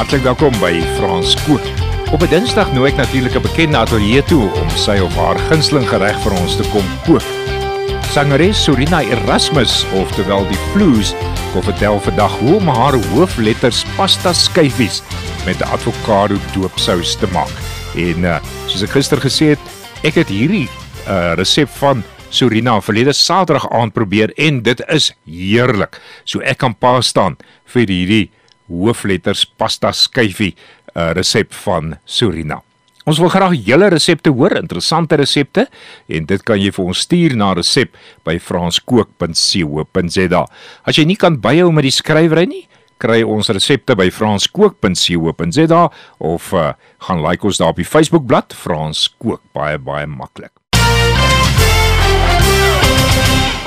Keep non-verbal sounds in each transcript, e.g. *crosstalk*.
Hartlik welkom by Frans Kook. Op 'n Dinsdag nooi ek natuurlik 'n bekende ateljee toe om sy of haar gunsteling gereg vir ons te kom kook. Sangeres Sorina Erasmus, oftewel die Flues, kom vertel vandag hoe om haar hoofletters pasta skyfies met 'n avokado doopsous te maak. En uh, soos ek gister gesê het, ek het hierdie uh, resep van Sorina verlede Saterdag aand probeer en dit is heerlik. So ek kan pa staan vir hierdie hoofletters pasta skyfie uh, resep van Surina. Ons wil graag julle resepte hoor, interessante resepte en dit kan jy vir ons stuur na resep by franskook.co.za. As jy nie kan byhou met die skrywery nie, kry ons resepte by franskook.co.za of uh, gaan like ons daar op die Facebookblad Frans Kook, baie baie maklik.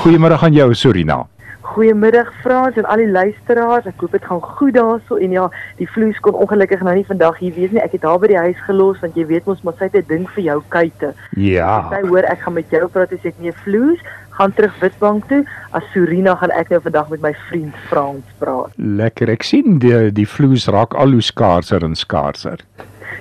Goeiemôre aan jou Surina. Goeiemiddag Frans en al die luisteraars. Ek hoop dit gaan goed daarso en ja, die vloes kon ongelukkig nou nie vandag hier wees nie. Ek het haar by die huis gelos want jy weet mos maar sy het 'n ding vir jou kuite. Ja. Sy hoor ek gaan met jou praat as ek nie vloes gaan terug Witbank toe. As Surina gaan ek nou vandag met my vriend Frans praat. Lekker. Ek sien die die vloes raak al hoe skaarser en skaarser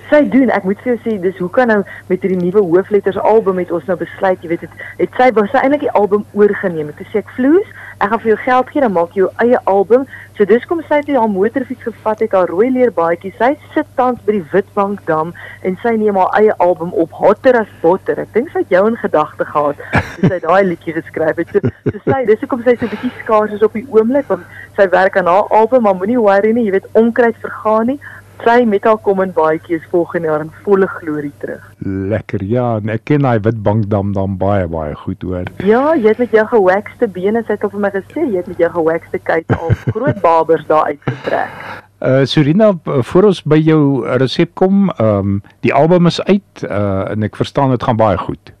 sy doen ek moet vir jou sê dis hoe kan nou met hierdie nuwe hoofletters album het ons nou besluit jy weet het, het sy was sy eintlik die album oorgeneem het sê ek vloes ek gaan vir jou geld gee dan maak jy jou eie album. So dis kom sy het haar motorfiets gevat het haar rooi leer baadjie sy sit tans by die Witbank dam en sy neem haar eie album op hotter as botter. Ek dink sy het jou in gedagte gehad toe sy daai liedjie geskryf het. So, so sy dis hoekom sy so 'n bietjie skaars is op die oomblik want sy werk aan haar album maar moenie worry nie jy weet onkruid vergaan nie sy met haar kom in baadjie is volgende jaar in volle glorie terug. Lekker. Ja, ek ken daai wit bankdam dan baie baie goed hoor. Ja, jy het met jou gewaxte bene sy het op my gesê jy het met jou gewaxte kuit al *laughs* groot babers daar uitgetrek. Uh Surina, voor ons by jou resep kom, ehm um, die album is uit uh en ek verstaan dit gaan baie goed.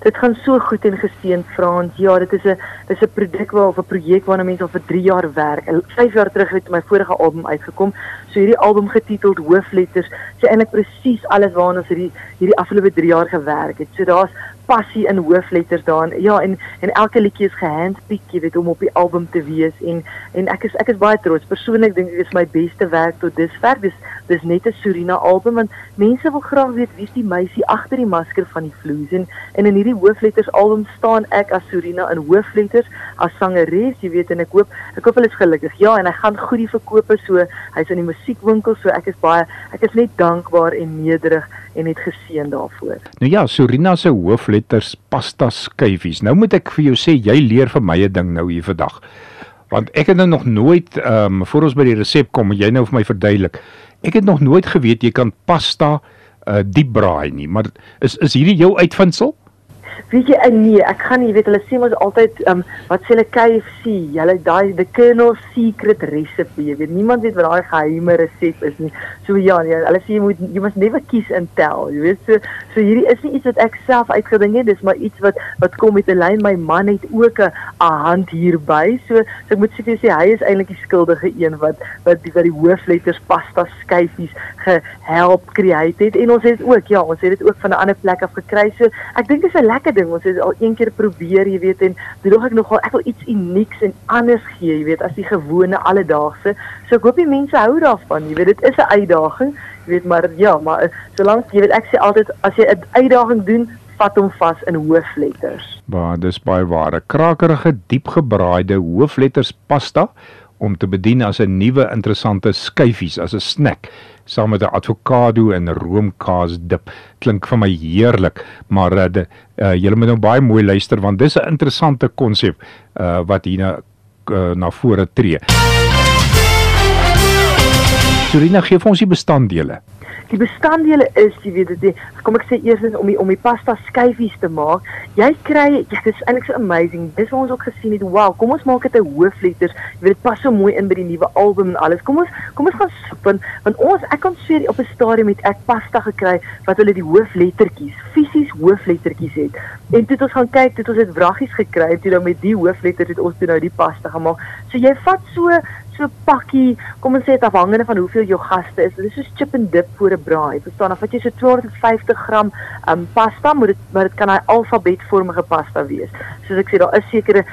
Dit gaan so goed en geseën Frans. Ja, dit is 'n dis 'n produk waar of 'n projek waarna mense al vir 3 jaar werk. 5 jaar terug het my vorige album uitgekom. So hierdie album getiteld Hoofletters, sê eintlik presies alles waarna ons hierdie hierdie afgelope 3 jaar gewerk het. So daar's passie in hoofletters daarin. Ja, en en elke liedjie is gehandpick, jy weet, om op die album te wees en en ek is ek is baie trots. Persoonlik dink ek dit is my beste werk tot dusver. Dis dis net 'n Surina album want mense wil graag weet wie's die meisie agter die masker van die vloes en en in hierdie hoofletters album staan ek as Surina in hoofletters as sangeres, jy weet, en ek hoop ek hoop hulle is gelukkig. Ja, en hy gaan goed die verkope so. Hy's in die musiekwinkel, so ek is baie ek is net dankbaar en nederig en het geseën daarvoor. Nou ja, Surina se hoofletters pasta skyfies. Nou moet ek vir jou sê jy leer vir my 'n ding nou hier vandag. Want ek het nou nog nooit ehm um, voor ons by die resep kom, jy nou vir my verduidelik. Ek het nog nooit geweet jy kan pasta uh diep braai nie, maar is is hierdie jou uitvinding? Weet jy uh, nee ek gaan nie weet hulle sê mos altyd um, wat sê hulle KFC hulle daai the kernel secret recipe jy weet niemand weet wat daai geheime resep is nie. So ja nee hulle sê jy moet jy moet never kies and tell jy weet so so hierdie is nie iets wat ek self uitgedink het dis maar iets wat wat kom met 'n lyn my man het ook 'n hand hierby. So so ek moet sê sê hy is eintlik die skuldige een wat wat die wat die hoofletters pasta skyfies gehelp create het. En ons het ook ja ons het dit ook van 'n ander plek af gekry. So ek dink dit is 'n lekker ding. Ons het al een keer probeer, jy weet, en bedoel ek nogal ek wil iets unieks en anders gee, jy weet, as die gewone alledaagse. So ek hoop die mense hou daarvan. Jy weet, dit is 'n uitdaging. Jy weet, maar ja, maar eh, solank jy weet ek sê altyd as jy 'n uitdaging doen, vat hom vas in hoofletters. Maar dis baie ware. Krakerige, diepgebraaide hoofletters pasta om te bedien as 'n nuwe interessante skyfies as 'n snack saam met 'n avokado en roomkaas dip. Klink vir my heerlik, maar uh, uh, julle moet nou baie mooi luister want dis 'n interessante konsep uh, wat hier na uh, na vore tree. Surina gee vir ons die bestanddele. Die bestanddele is jy weet dit kom ek sê eers om die om die pasta skyfies te maak. Jy kry ja, dit is eintlik so amazing. Dis wat ons ook gesien het wow kom ons maak dit 'n hoofletters. Jy weet dit pas so mooi in by die nuwe album en alles. Kom ons kom ons gaan soek want, want ons ek kon sê op 'n stadium het ek pasta gekry wat hulle die hooflettertjies fisies hooflettertjies het. En toe het ons gaan kyk toe het ons dit wraggies gekry en toe dan met die hoofletters het ons toe nou die pasta gemaak. So jy vat so so pakkie, kom ons sê dit afhangende van hoeveel jou gaste is. Dit is soos chip and dip vir 'n braai. Verstaan, dan vat jy so 250 gram um pasta, moet dit maar dit kan 'n alfabetvormige pasta wees. Soos ek sê, daar is sekere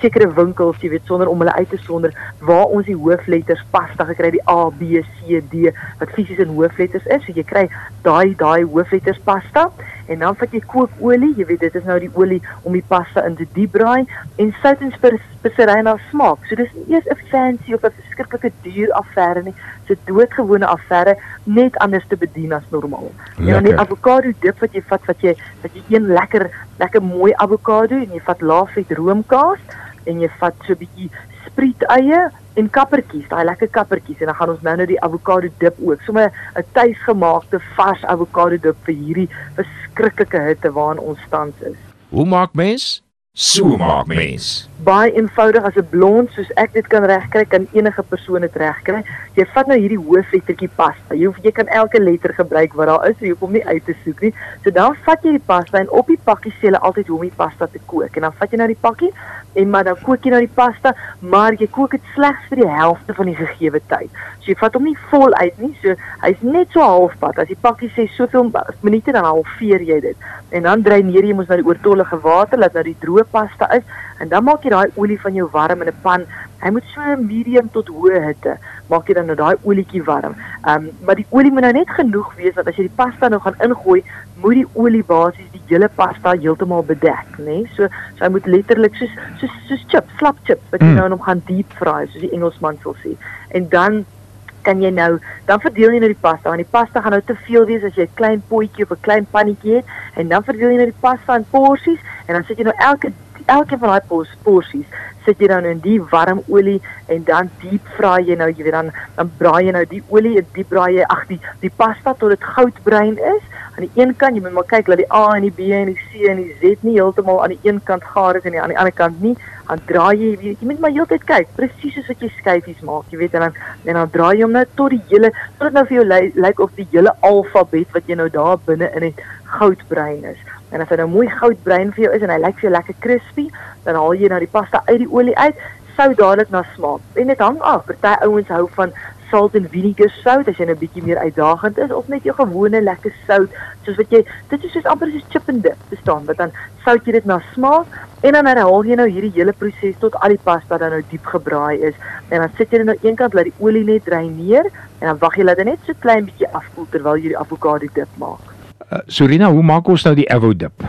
sekere winkels, jy weet, sonder om hulle uit te sonder waar ons die hoofletters pasta gekry, die A, B, C, D wat fisies in hoofletters is. So jy kry daai daai hoofletters pasta en dan vat jy kookolie, jy weet dit is nou die olie om die pasta in te diep braai en sout en spesery na smaak. So dis nie eers 'n fancy of 'n verskriklike duur affære nie. Dis 'n doodgewone affære net anders te bedien as normaal. En dan die avokado dip wat jy vat wat jy wat jy een lekker lekker mooi avokado en jy vat laafet roomkaas en jy vat so 'n bietjie spriet eie en kappertjies, daai lekker kappertjies en dan gaan ons nou nou die avokado dip ook. Sommige 'n tuisgemaakte vars avokado dip vir hierdie verskriklike hitte waarin ons tans is. Hoe maak mens? So maak mens. Baie eenvoudig as 'n blond soos ek dit kan regkry, kan enige persoon dit regkry. Jy vat nou hierdie hooflettertjie pasta. Jy hoef jy kan elke letter gebruik wat daar is, so jy kom nie uit te soek nie. So dan vat jy die pasta en op die pakkie sê hulle altyd hoe om die pasta te kook. En dan vat jy nou die pakkie en maar dan kook jy nou die pasta, maar jy kook dit slegs vir die helfte van die gegee tyd. So jy vat hom nie vol uit nie, so hy's net so halfpad. As die pakkie sê soveel minute dan halveer jy dit. En dan dreineer jy mos nou die oortollige water, laat nou die droë pasta is en dan maak jy daai olie van jou warm in 'n pan. Hy moet so medium tot hoë hitte. Maak jy dan nou daai olietjie warm. Ehm um, maar die olie moet nou net genoeg wees dat as jy die pasta nou gaan ingooi, moet die olie basies die hele pasta heeltemal bedek, né? Nee? So so hy moet letterlik soos soos soos chips, slap chips wat jy mm. nou nog gaan deep fry, soos die Engelsman sal sê. En dan kan jy nou dan verdeel jy nou die pasta want die pasta gaan nou te veel wees as jy 'n klein potjie of 'n klein pannetjie het en dan verdeel jy nou die pasta in porsies en dan sit jy nou elke elke van daai porsies sit jy dan in die warm olie en dan diep fry jy nou jy weet dan dan braai jy nou die olie en diep braai jy ag die die pasta tot dit goudbruin is. Aan die een kant jy moet maar kyk dat die A en die B en die C en die Z nie heeltemal aan die een kant gaar is en die, aan die ander kant nie. Dan draai jy weet jy moet maar heeltyd kyk presies soos wat jy skyfies maak jy weet en dan en dan draai jy hom nou tot die hele tot dit nou vir jou lyk like of die hele alfabet wat jy nou daar binne in het goudbruin is En as hy nou mooi goudbruin vir jou is en hy lyk vir jou lekker crispy, dan haal jy nou die pasta uit die olie uit, sou dadelik na smaak. En dit hang af. Party ouens hou van salt en vinegar sout as jy nou 'n bietjie meer uitdagend is of net jou gewone lekker sout, soos wat jy dit is soos amper soos chip and dip, verstaan? Wat dan sout jy dit na smaak en dan herhaal jy nou hierdie hele proses tot al die pasta dan nou diep gebraai is. En dan sit jy dit nou eenkant laat die olie net dreineer en dan wag jy laat dit net so klein bietjie afkoel terwyl jy die avokado dip maak. Uh, Sorina, hoe maak ons nou die avodip?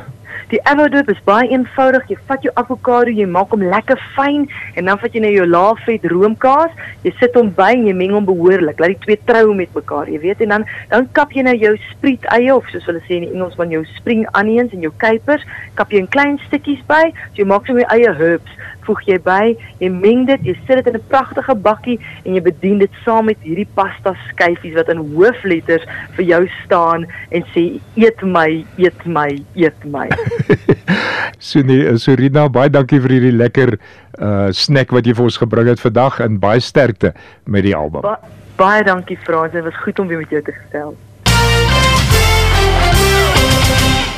Die avodip is baie eenvoudig. Jy vat jou avokado, jy maak hom lekker fyn en dan vat jy nou jou laafvet roomkaas, jy sit hom by en jy meng hom behoorlik. Laat die twee trou met mekaar, jy weet, en dan dan kap jy nou jou spriet eie of soos hulle sê in Engels van jou spring onions en jou kapers, kap jy in klein stukkies by. So jy maak sommer eie herbs voeg jy by, jy meng dit, jy sit dit in 'n pragtige bakkie en jy bedien dit saam met hierdie pasta skyfies wat in hoofletters vir jou staan en sê eet my, eet my, eet my. *laughs* so nee, Sorina, baie dankie vir hierdie lekker uh snack wat jy vir ons gebring het vandag en baie sterkte met die album. Ba baie dankie Frans, dit was goed om weer met jou te gesels.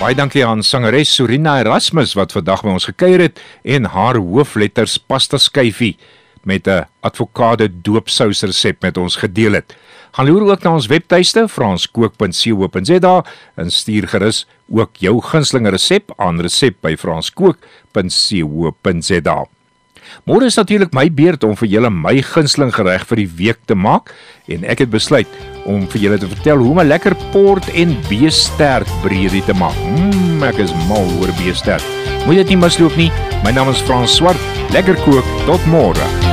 Baie dankie aan sangeres Sorina Erasmus wat vandag by ons gekuier het en haar hoofletters pasta skyfie met 'n advokade doopsous resep met ons gedeel het. Gaan loer ook na ons webtuiste franskook.co.za en stuur gerus ook jou gunsteling resep aan resep by franskook.co.za. Môre is natuurlik my beurt om vir julle my gunsteling gereg vir die week te maak en ek het besluit om vir julle te vertel hoe om 'n lekker port en beestert breedie te maak. Mmm, ek is mal oor beestert. Moet dit nie misloop nie. My naam is Frans Swart. Lekker kook. Tot môre.